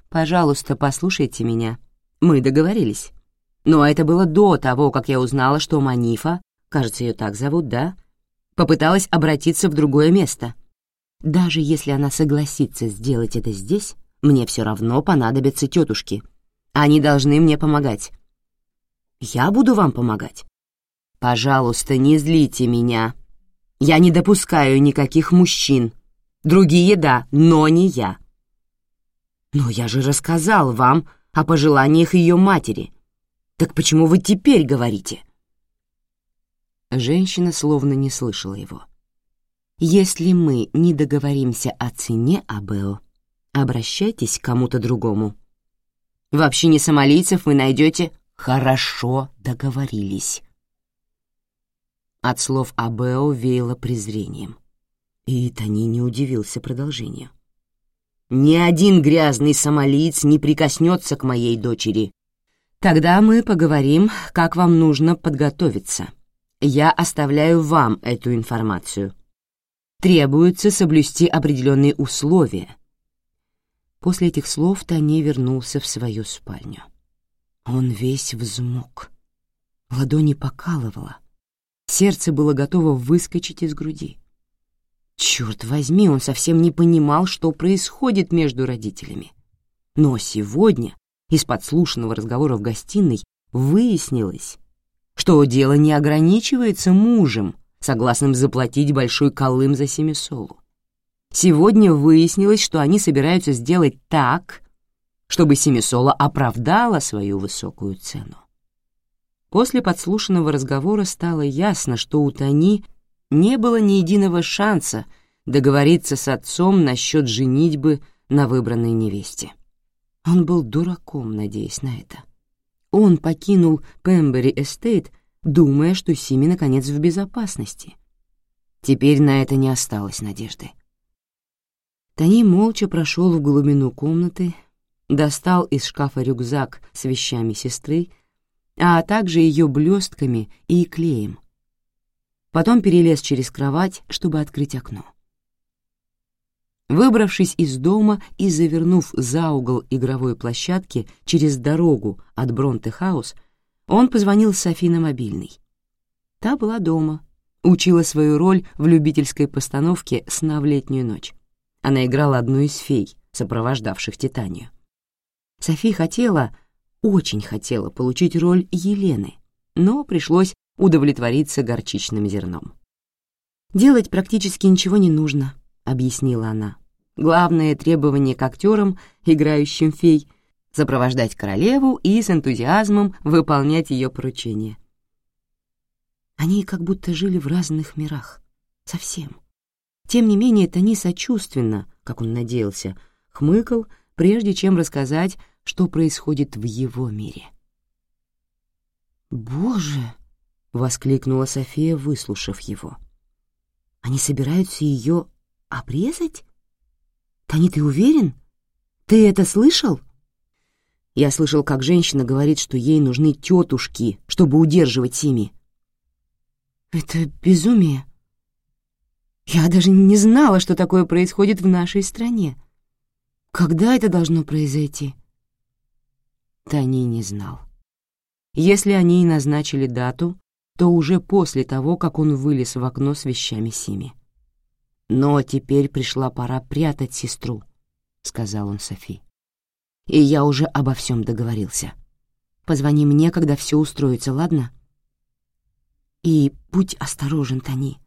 Пожалуйста, послушайте меня. Мы договорились. Но это было до того, как я узнала, что Манифа, кажется, ее так зовут, да, попыталась обратиться в другое место. Даже если она согласится сделать это здесь, мне все равно понадобятся тетушки. Они должны мне помогать. Я буду вам помогать. Пожалуйста, не злите меня. Я не допускаю никаких мужчин. Другие — да, но не я. Но я же рассказал вам о пожеланиях ее матери. Так почему вы теперь говорите? Женщина словно не слышала его. «Если мы не договоримся о цене, Абео, обращайтесь к кому-то другому. В общине сомалийцев вы найдете «хорошо договорились». От слов Абео веяло презрением. И Тони не удивился продолжению. «Ни один грязный сомалиец не прикоснется к моей дочери. Тогда мы поговорим, как вам нужно подготовиться». Я оставляю вам эту информацию. Требуется соблюсти определенные условия. После этих слов Тони вернулся в свою спальню. Он весь взмок. Ладони покалывало. Сердце было готово выскочить из груди. Черт возьми, он совсем не понимал, что происходит между родителями. Но сегодня из подслушанного разговора в гостиной выяснилось, что дело не ограничивается мужем, согласным заплатить большой колым за семисолу. Сегодня выяснилось, что они собираются сделать так, чтобы семисола оправдала свою высокую цену. После подслушанного разговора стало ясно, что у Тони не было ни единого шанса договориться с отцом насчет женитьбы на выбранной невесте. Он был дураком, надеясь на это. Он покинул Пембери Эстейт, думая, что Сими наконец в безопасности. Теперь на это не осталось надежды. Тони молча прошел в глубину комнаты, достал из шкафа рюкзак с вещами сестры, а также ее блестками и клеем. Потом перелез через кровать, чтобы открыть окно. Выбравшись из дома и завернув за угол игровой площадки через дорогу от Бронте-хаус, он позвонил Софи на мобильный. Та была дома, учила свою роль в любительской постановке «Сна в летнюю ночь». Она играла одну из фей, сопровождавших Титанию. Софи хотела, очень хотела получить роль Елены, но пришлось удовлетвориться горчичным зерном. «Делать практически ничего не нужно», — объяснила она. Главное требование к актерам, играющим фей — сопровождать королеву и с энтузиазмом выполнять ее поручения. Они как будто жили в разных мирах. Совсем. Тем не менее, Тони сочувственно, как он надеялся, хмыкал, прежде чем рассказать, что происходит в его мире. «Боже!» — воскликнула София, выслушав его. «Они собираются ее обрезать?» «Тони, ты уверен? Ты это слышал?» Я слышал, как женщина говорит, что ей нужны тетушки, чтобы удерживать семьи. «Это безумие. Я даже не знала, что такое происходит в нашей стране. Когда это должно произойти?» Тони не знал. Если они и назначили дату, то уже после того, как он вылез в окно с вещами Сими. «Но теперь пришла пора прятать сестру», — сказал он Софи. «И я уже обо всем договорился. Позвони мне, когда все устроится, ладно?» «И будь осторожен, Тони.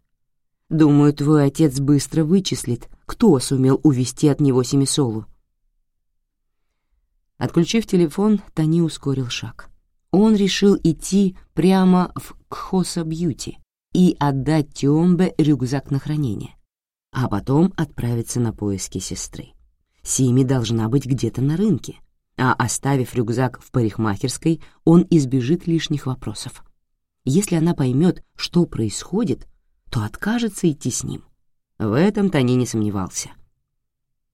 Думаю, твой отец быстро вычислит, кто сумел увести от него Семисолу». Отключив телефон, Тони ускорил шаг. Он решил идти прямо в Кхоса Бьюти и отдать Тиомбе рюкзак на хранение а потом отправиться на поиски сестры. Сими должна быть где-то на рынке, а оставив рюкзак в парикмахерской, он избежит лишних вопросов. Если она поймет, что происходит, то откажется идти с ним. В этом Тони не сомневался.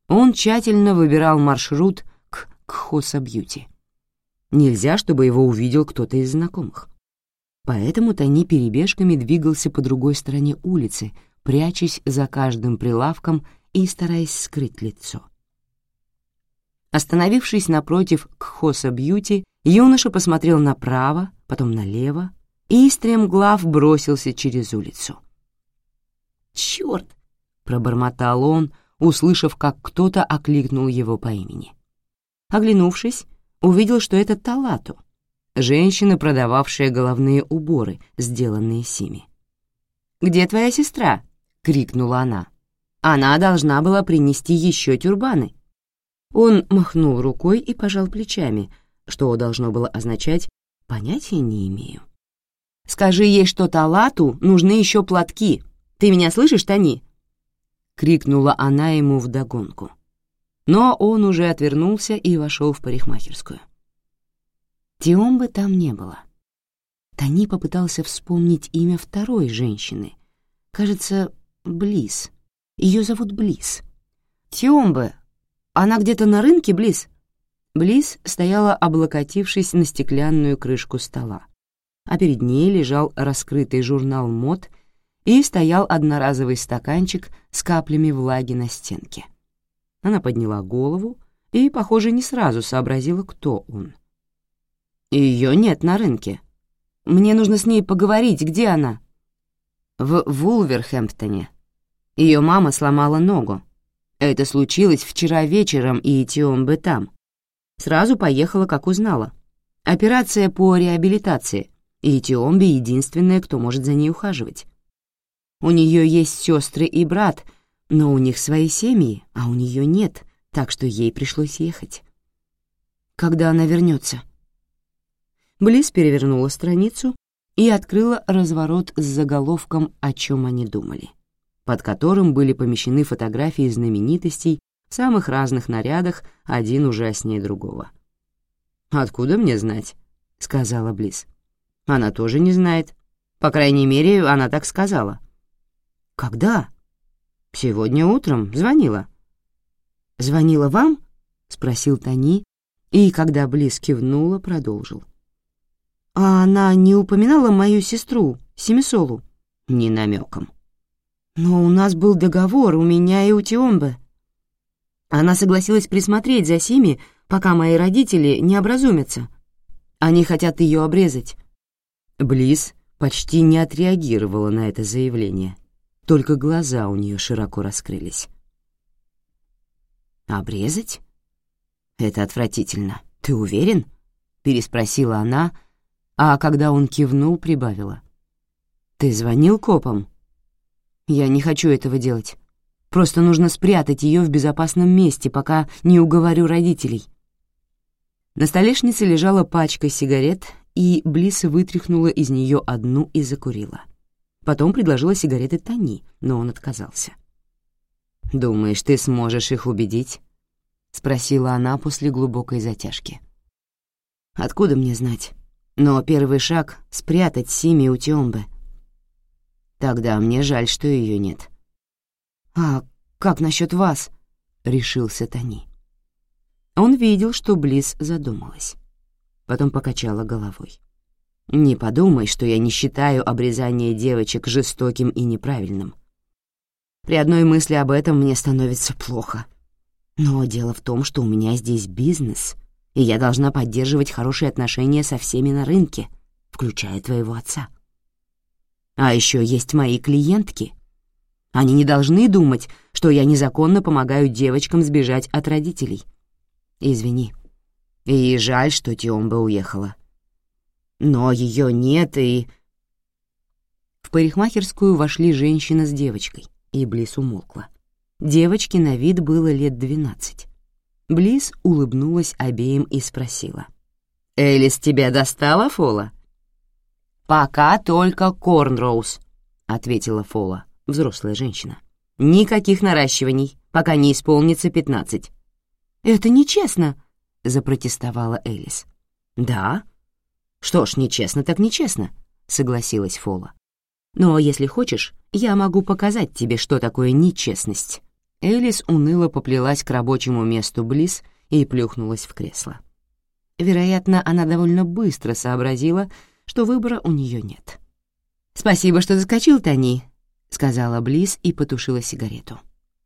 Он тщательно выбирал маршрут к Кхоса Бьюти. Нельзя, чтобы его увидел кто-то из знакомых. Поэтому Тони перебежками двигался по другой стороне улицы, прячась за каждым прилавком и стараясь скрыть лицо. Остановившись напротив Кхоса Бьюти, юноша посмотрел направо, потом налево и стремглав бросился через улицу. «Черт!» — пробормотал он, услышав, как кто-то окликнул его по имени. Оглянувшись, увидел, что это Талату, женщина, продававшая головные уборы, сделанные Сими. «Где твоя сестра?» — крикнула она. «Она должна была принести еще тюрбаны». Он махнул рукой и пожал плечами, что должно было означать «понятия не имею». «Скажи ей, что Талату нужны еще платки. Ты меня слышишь, Тони?» — крикнула она ему вдогонку. Но он уже отвернулся и вошел в парикмахерскую. Тиомбы там не было. Тони попытался вспомнить имя второй женщины. Кажется, Близ. Ее зовут Близ. Тиомбе. Она где-то на рынке, Близ?» Близ стояла, облокотившись на стеклянную крышку стола, а перед ней лежал раскрытый журнал мод и стоял одноразовый стаканчик с каплями влаги на стенке. Она подняла голову и, похоже, не сразу сообразила, кто он. Ее нет на рынке. Мне нужно с ней поговорить, где она?» в Вулверхэмптоне. Ее мама сломала ногу. Это случилось вчера вечером, и Тиомбе там. Сразу поехала, как узнала. Операция по реабилитации, и Тиомбе единственная, кто может за ней ухаживать. У нее есть сестры и брат, но у них свои семьи, а у нее нет, так что ей пришлось ехать. Когда она вернется? Близ перевернула страницу и открыла разворот с заголовком «О чем они думали», под которым были помещены фотографии знаменитостей в самых разных нарядах, один ужаснее другого. «Откуда мне знать?» — сказала Близ. «Она тоже не знает. По крайней мере, она так сказала». «Когда?» «Сегодня утром звонила». «Звонила вам?» — спросил Тони, и, когда Близ кивнула, продолжил. А она не упоминала мою сестру, Семисолу? Ни намеком. Но у нас был договор, у меня и у Тиомбе. Она согласилась присмотреть за Сими, пока мои родители не образумятся. Они хотят ее обрезать». Близ почти не отреагировала на это заявление, только глаза у нее широко раскрылись. «Обрезать? Это отвратительно. Ты уверен?» — переспросила она, а когда он кивнул, прибавила. «Ты звонил копам?» «Я не хочу этого делать. Просто нужно спрятать ее в безопасном месте, пока не уговорю родителей». На столешнице лежала пачка сигарет, и Блиса вытряхнула из нее одну и закурила. Потом предложила сигареты Тони, но он отказался. «Думаешь, ты сможешь их убедить?» — спросила она после глубокой затяжки. «Откуда мне знать? Но первый шаг — спрятать Сими у Тёмбы. Тогда мне жаль, что ее нет». «А как насчет вас?» — решился Тони. Он видел, что Близ задумалась. Потом покачала головой. «Не подумай, что я не считаю обрезание девочек жестоким и неправильным. При одной мысли об этом мне становится плохо. Но дело в том, что у меня здесь бизнес, и я должна поддерживать хорошие отношения со всеми на рынке, включая твоего отца. А еще есть мои клиентки. Они не должны думать, что я незаконно помогаю девочкам сбежать от родителей. Извини. И жаль, что Тиомба уехала. Но ее нет, и... В парикмахерскую вошли женщина с девочкой, и Близ умолкла. Девочке на вид было лет двенадцать. Близ улыбнулась обеим и спросила. «Элис тебя достала, Фола?» «Пока только Корнроуз», — ответила Фола, взрослая женщина. «Никаких наращиваний, пока не исполнится пятнадцать». «Это нечестно», — запротестовала Элис. «Да? Что ж, нечестно так нечестно», — согласилась Фола. «Но если хочешь, я могу показать тебе, что такое нечестность». Элис уныло поплелась к рабочему месту Близ и плюхнулась в кресло. Вероятно, она довольно быстро сообразила, что выбора у нее нет. «Спасибо, что заскочил, Тони», — сказала Близ и потушила сигарету.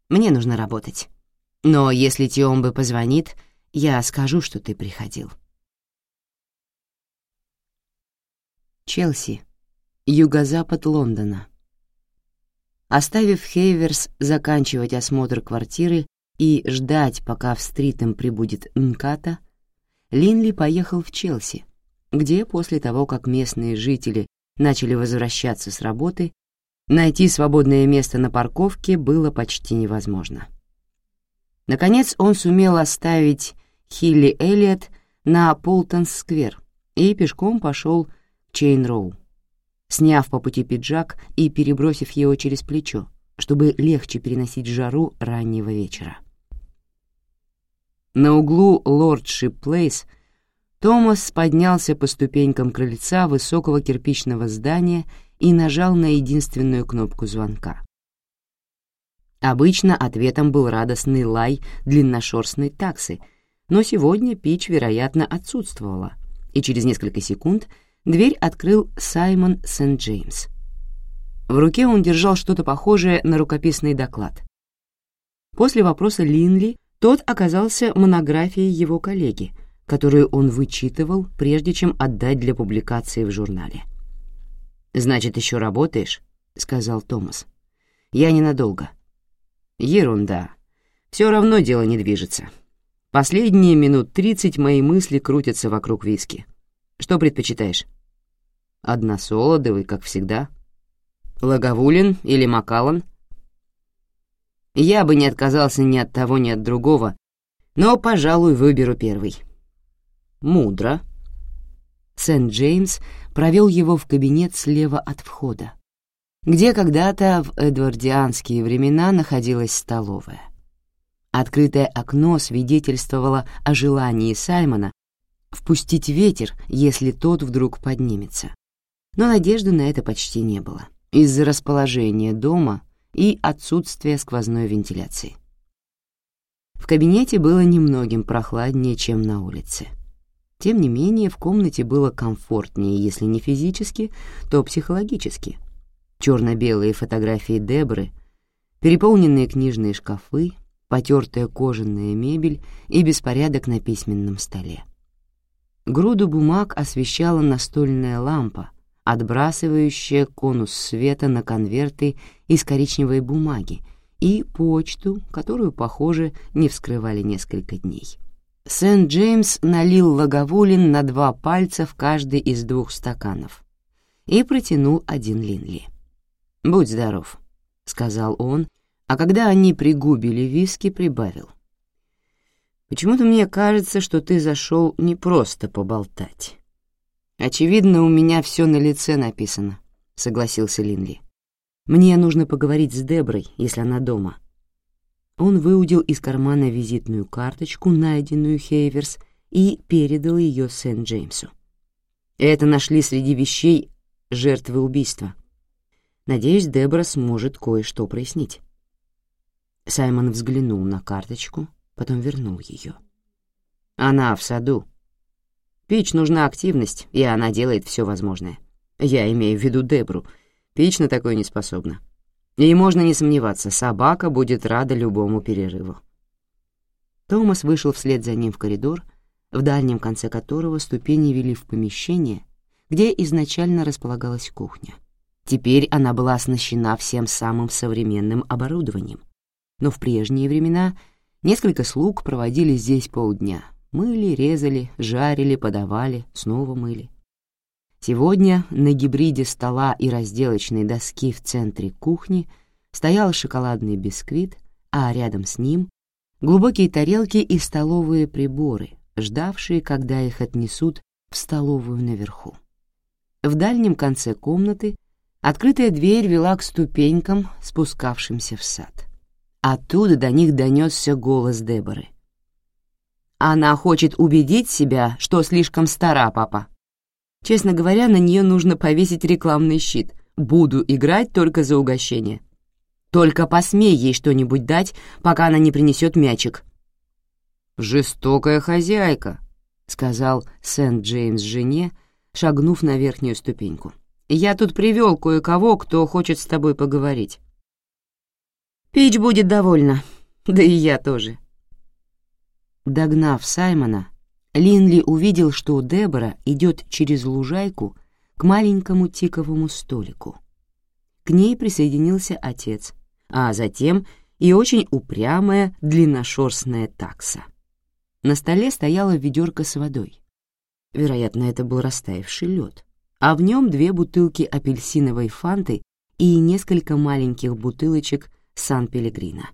«Мне нужно работать. Но если Тиомбе позвонит, я скажу, что ты приходил». Челси, юго-запад Лондона. Оставив Хейверс заканчивать осмотр квартиры и ждать, пока в Стритем прибудет Нката, Линли поехал в Челси, где после того, как местные жители начали возвращаться с работы, найти свободное место на парковке было почти невозможно. Наконец он сумел оставить Хилли Эллиот на Полтонс-сквер и пешком пошел к Чейн-Роу сняв по пути пиджак и перебросив его через плечо, чтобы легче переносить жару раннего вечера. На углу Лордшип Плейс Томас поднялся по ступенькам крыльца высокого кирпичного здания и нажал на единственную кнопку звонка. Обычно ответом был радостный лай длинношерстной таксы, но сегодня Пич, вероятно, отсутствовала, и через несколько секунд — дверь открыл Саймон Сент-Джеймс. В руке он держал что-то похожее на рукописный доклад. После вопроса Линли тот оказался монографией его коллеги, которую он вычитывал, прежде чем отдать для публикации в журнале. «Значит, еще работаешь?» — сказал Томас. «Я ненадолго». «Ерунда. Все равно дело не движется. Последние минут тридцать мои мысли крутятся вокруг виски. Что предпочитаешь?» Односолодовый, как всегда. Лаговулин или Макалан? Я бы не отказался ни от того, ни от другого, но, пожалуй, выберу первый. Мудро. Сент-Джеймс провел его в кабинет слева от входа, где когда-то в эдвардианские времена находилась столовая. Открытое окно свидетельствовало о желании Саймона впустить ветер, если тот вдруг поднимется но надежды на это почти не было из-за расположения дома и отсутствия сквозной вентиляции. В кабинете было немногим прохладнее, чем на улице. Тем не менее, в комнате было комфортнее, если не физически, то психологически. Черно-белые фотографии Дебры, переполненные книжные шкафы, потертая кожаная мебель и беспорядок на письменном столе. Груду бумаг освещала настольная лампа, отбрасывающая конус света на конверты из коричневой бумаги и почту, которую, похоже, не вскрывали несколько дней. Сент-Джеймс налил лаговулин на два пальца в каждый из двух стаканов и протянул один Линли. «Будь здоров», — сказал он, а когда они пригубили виски, прибавил. «Почему-то мне кажется, что ты зашел не просто поболтать». «Очевидно, у меня все на лице написано», — согласился Линли. «Мне нужно поговорить с Деброй, если она дома». Он выудил из кармана визитную карточку, найденную Хейверс, и передал ее Сент-Джеймсу. Это нашли среди вещей жертвы убийства. Надеюсь, Дебра сможет кое-что прояснить. Саймон взглянул на карточку, потом вернул ее. Она в саду. Пич нужна активность, и она делает все возможное. Я имею в виду Дебру. Пич на такое не способна. И можно не сомневаться, собака будет рада любому перерыву. Томас вышел вслед за ним в коридор, в дальнем конце которого ступени вели в помещение, где изначально располагалась кухня. Теперь она была оснащена всем самым современным оборудованием. Но в прежние времена несколько слуг проводили здесь полдня. Мыли, резали, жарили, подавали, снова мыли. Сегодня на гибриде стола и разделочной доски в центре кухни стоял шоколадный бисквит, а рядом с ним — глубокие тарелки и столовые приборы, ждавшие, когда их отнесут в столовую наверху. В дальнем конце комнаты открытая дверь вела к ступенькам, спускавшимся в сад. Оттуда до них донесся голос Деборы. «Она хочет убедить себя, что слишком стара, папа», Честно говоря, на нее нужно повесить рекламный щит. Буду играть только за угощение. Только посмей ей что-нибудь дать, пока она не принесет мячик. «Жестокая хозяйка», — сказал Сент-Джеймс жене, шагнув на верхнюю ступеньку. «Я тут привел кое-кого, кто хочет с тобой поговорить». «Пич будет довольна, да и я тоже». Догнав Саймона, Линли увидел, что Дебора идет через лужайку к маленькому тиковому столику. К ней присоединился отец, а затем и очень упрямая длинношерстная такса. На столе стояла ведерко с водой. Вероятно, это был растаявший лед, а в нем две бутылки апельсиновой фанты и несколько маленьких бутылочек Сан-Пелегрино.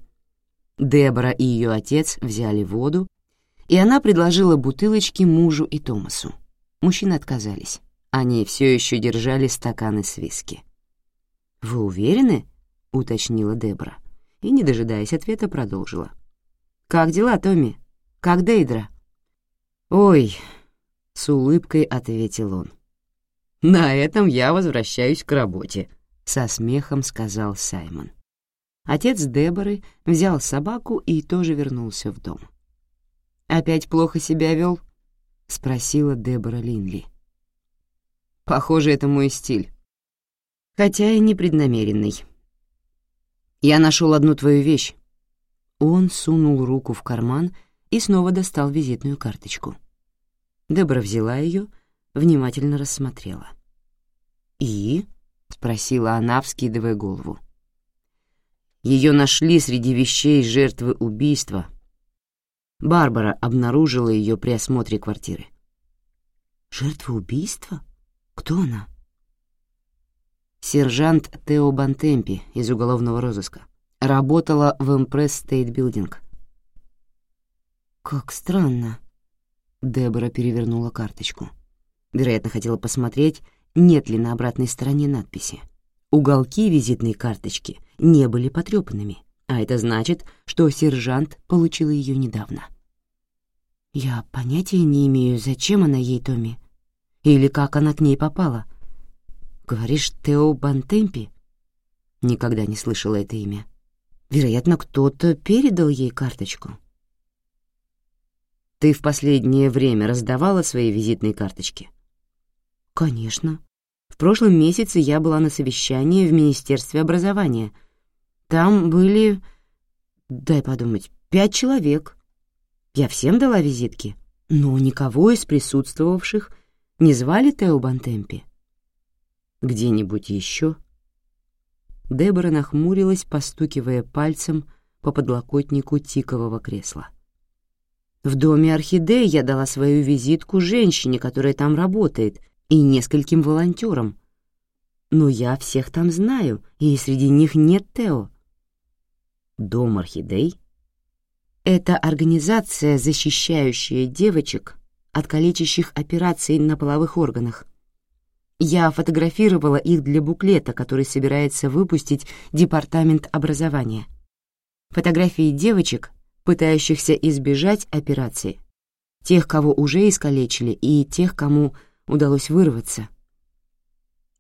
Дебора и ее отец взяли воду и она предложила бутылочки мужу и Томасу. Мужчины отказались. Они все еще держали стаканы с виски. «Вы уверены?» — уточнила Дебра, и, не дожидаясь ответа, продолжила. «Как дела, Томми? Как Дейдра?» «Ой», — с улыбкой ответил он. «На этом я возвращаюсь к работе», — со смехом сказал Саймон. Отец Деборы взял собаку и тоже вернулся в дом. «Опять плохо себя вел?» — спросила Дебора Линли. «Похоже, это мой стиль. Хотя и непреднамеренный. Я нашел одну твою вещь». Он сунул руку в карман и снова достал визитную карточку. Дебора взяла ее, внимательно рассмотрела. «И?» — спросила она, вскидывая голову. Ее нашли среди вещей жертвы убийства Барбара обнаружила ее при осмотре квартиры. «Жертва убийства? Кто она?» Сержант Тео Бантемпи из уголовного розыска. Работала в Эмпресс Стейт Билдинг. «Как странно». Дебора перевернула карточку. Вероятно, хотела посмотреть, нет ли на обратной стороне надписи. Уголки визитной карточки не были потрепанными — а это значит, что сержант получил ее недавно. Я понятия не имею, зачем она ей, Томми, или как она к ней попала. Говоришь, Тео Бантемпи? Никогда не слышала это имя. Вероятно, кто-то передал ей карточку. Ты в последнее время раздавала свои визитные карточки? Конечно. В прошлом месяце я была на совещании в Министерстве образования — там были, дай подумать, пять человек. Я всем дала визитки, но никого из присутствовавших не звали Тео Бантемпи. Где-нибудь еще? Дебора нахмурилась, постукивая пальцем по подлокотнику тикового кресла. В доме Орхидеи я дала свою визитку женщине, которая там работает, и нескольким волонтерам. Но я всех там знаю, и среди них нет Тео. Дом Орхидей — это организация, защищающая девочек от калечащих операций на половых органах. Я фотографировала их для буклета, который собирается выпустить Департамент образования. Фотографии девочек, пытающихся избежать операции, тех, кого уже искалечили, и тех, кому удалось вырваться.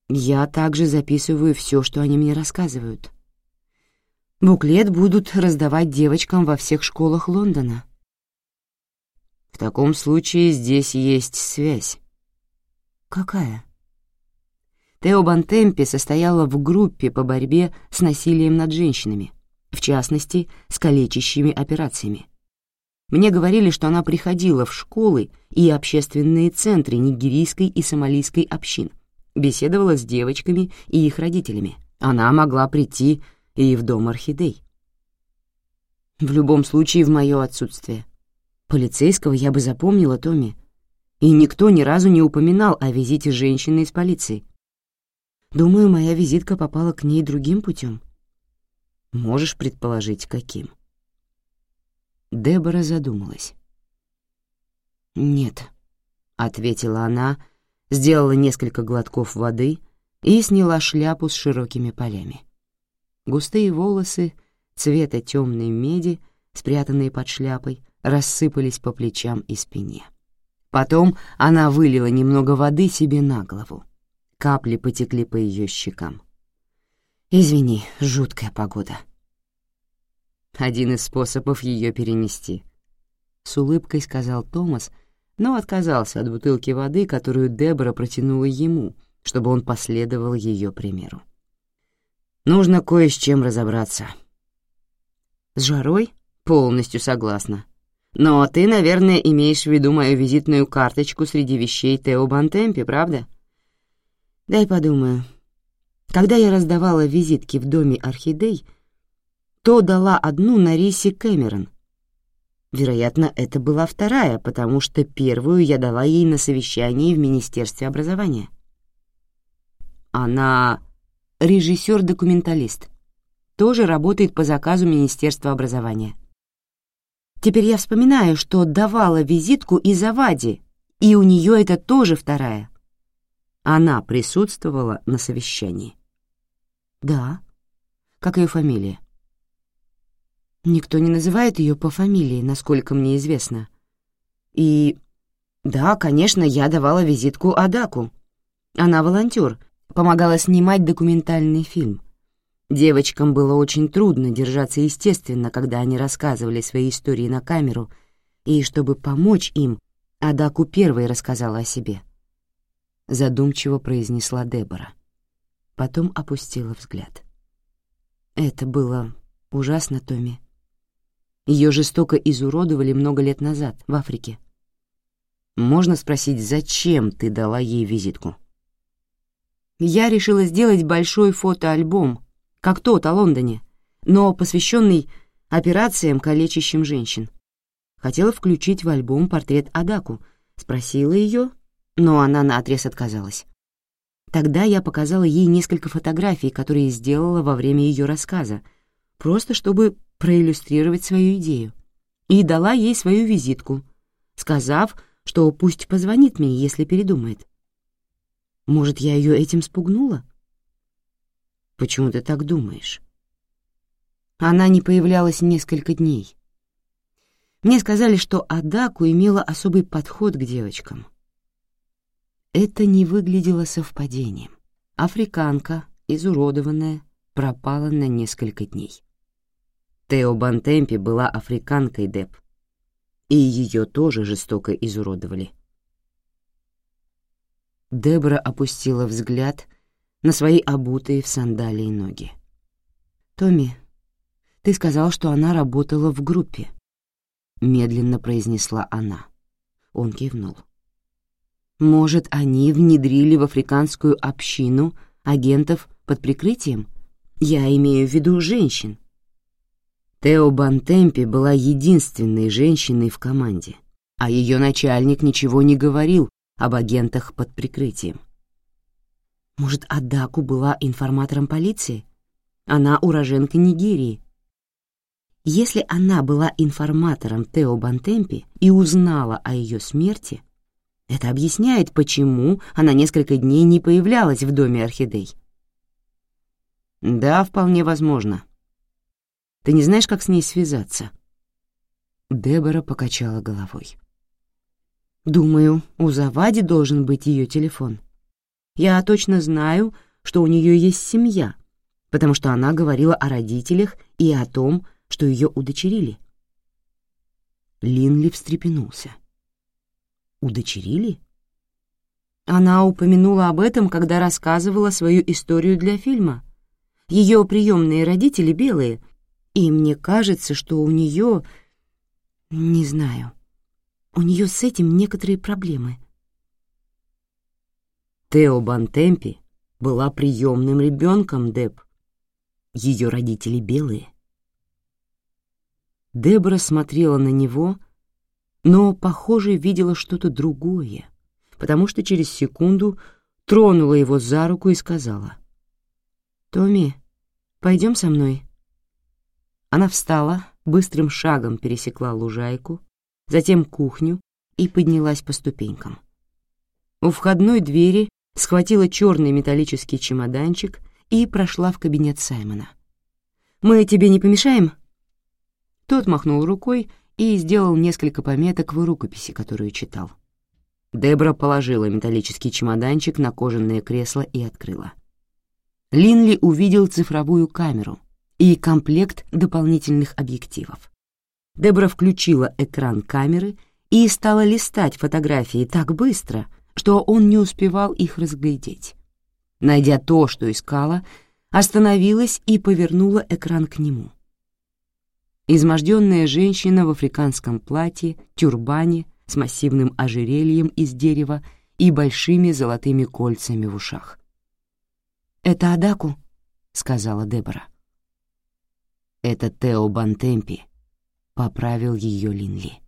Я также записываю все, что они мне рассказывают. Буклет будут раздавать девочкам во всех школах Лондона. В таком случае здесь есть связь. Какая? Тео Бантемпи состояла в группе по борьбе с насилием над женщинами, в частности, с калечащими операциями. Мне говорили, что она приходила в школы и общественные центры нигерийской и сомалийской общин, беседовала с девочками и их родителями. Она могла прийти и в дом орхидей. В любом случае, в мое отсутствие. Полицейского я бы запомнила Томми, и никто ни разу не упоминал о визите женщины из полиции. Думаю, моя визитка попала к ней другим путем. Можешь предположить, каким? Дебора задумалась. «Нет», — ответила она, сделала несколько глотков воды и сняла шляпу с широкими полями. Густые волосы цвета темной меди, спрятанные под шляпой, рассыпались по плечам и спине. Потом она вылила немного воды себе на голову. Капли потекли по ее щекам. «Извини, жуткая погода». Один из способов ее перенести. С улыбкой сказал Томас, но отказался от бутылки воды, которую Дебора протянула ему, чтобы он последовал ее примеру. «Нужно кое с чем разобраться». «С жарой?» «Полностью согласна. Но ты, наверное, имеешь в виду мою визитную карточку среди вещей Тео Бантемпи, правда?» Дай подумаю. Когда я раздавала визитки в доме орхидей, то дала одну на Рисе Кэмерон. Вероятно, это была вторая, потому что первую я дала ей на совещании в Министерстве образования. Она режиссер-документалист. Тоже работает по заказу Министерства образования. Теперь я вспоминаю, что давала визитку и Заваде, и у нее это тоже вторая. Она присутствовала на совещании. Да. Как ее фамилия? Никто не называет ее по фамилии, насколько мне известно. И да, конечно, я давала визитку Адаку. Она волонтер, помогала снимать документальный фильм. Девочкам было очень трудно держаться естественно, когда они рассказывали свои истории на камеру, и чтобы помочь им, Адаку первой рассказала о себе задумчиво произнесла Дебора. Потом опустила взгляд. Это было ужасно, Томми. Ее жестоко изуродовали много лет назад, в Африке. Можно спросить, зачем ты дала ей визитку? Я решила сделать большой фотоальбом, как тот о Лондоне, но посвященный операциям, калечащим женщин. Хотела включить в альбом портрет Адаку, спросила ее, но она наотрез отказалась. Тогда я показала ей несколько фотографий, которые сделала во время ее рассказа, просто чтобы проиллюстрировать свою идею, и дала ей свою визитку, сказав, что пусть позвонит мне, если передумает. Может, я ее этим спугнула? Почему ты так думаешь? Она не появлялась несколько дней. Мне сказали, что Адаку имела особый подход к девочкам — это не выглядело совпадением. Африканка, изуродованная, пропала на несколько дней. Тео Бантемпи была африканкой Деп, и ее тоже жестоко изуродовали. Дебра опустила взгляд на свои обутые в сандалии ноги. «Томми, ты сказал, что она работала в группе. — медленно произнесла она. Он кивнул. «Может, они внедрили в африканскую общину агентов под прикрытием? Я имею в виду женщин». Тео Бантемпи была единственной женщиной в команде, а ее начальник ничего не говорил об агентах под прикрытием. Может, Адаку была информатором полиции? Она уроженка Нигерии. Если она была информатором Тео Бантемпи и узнала о ее смерти, это объясняет, почему она несколько дней не появлялась в доме орхидей. Да, вполне возможно. Ты не знаешь, как с ней связаться? Дебора покачала головой. Думаю, у Завади должен быть ее телефон. Я точно знаю, что у нее есть семья, потому что она говорила о родителях и о том, что ее удочерили. Линли встрепенулся. Удочерили? Она упомянула об этом, когда рассказывала свою историю для фильма. Ее приемные родители белые, и мне кажется, что у нее... Не знаю. У нее с этим некоторые проблемы. Тео Бантемпи была приемным ребенком Деб. Ее родители белые. Дебора смотрела на него, но, похоже, видела что-то другое, потому что через секунду тронула его за руку и сказала. «Томми, пойдем со мной». Она встала, быстрым шагом пересекла лужайку, затем кухню и поднялась по ступенькам. У входной двери схватила черный металлический чемоданчик и прошла в кабинет Саймона. «Мы тебе не помешаем?» Тот махнул рукой и сделал несколько пометок в рукописи, которую читал. Дебра положила металлический чемоданчик на кожаное кресло и открыла. Линли увидел цифровую камеру и комплект дополнительных объективов. Дебра включила экран камеры и стала листать фотографии так быстро, что он не успевал их разглядеть. Найдя то, что искала, остановилась и повернула экран к нему — Изможденная женщина в африканском платье, тюрбане, с массивным ожерельем из дерева и большими золотыми кольцами в ушах. «Это Адаку», — сказала Дебора. «Это Тео Бантемпи», — поправил ее Линли.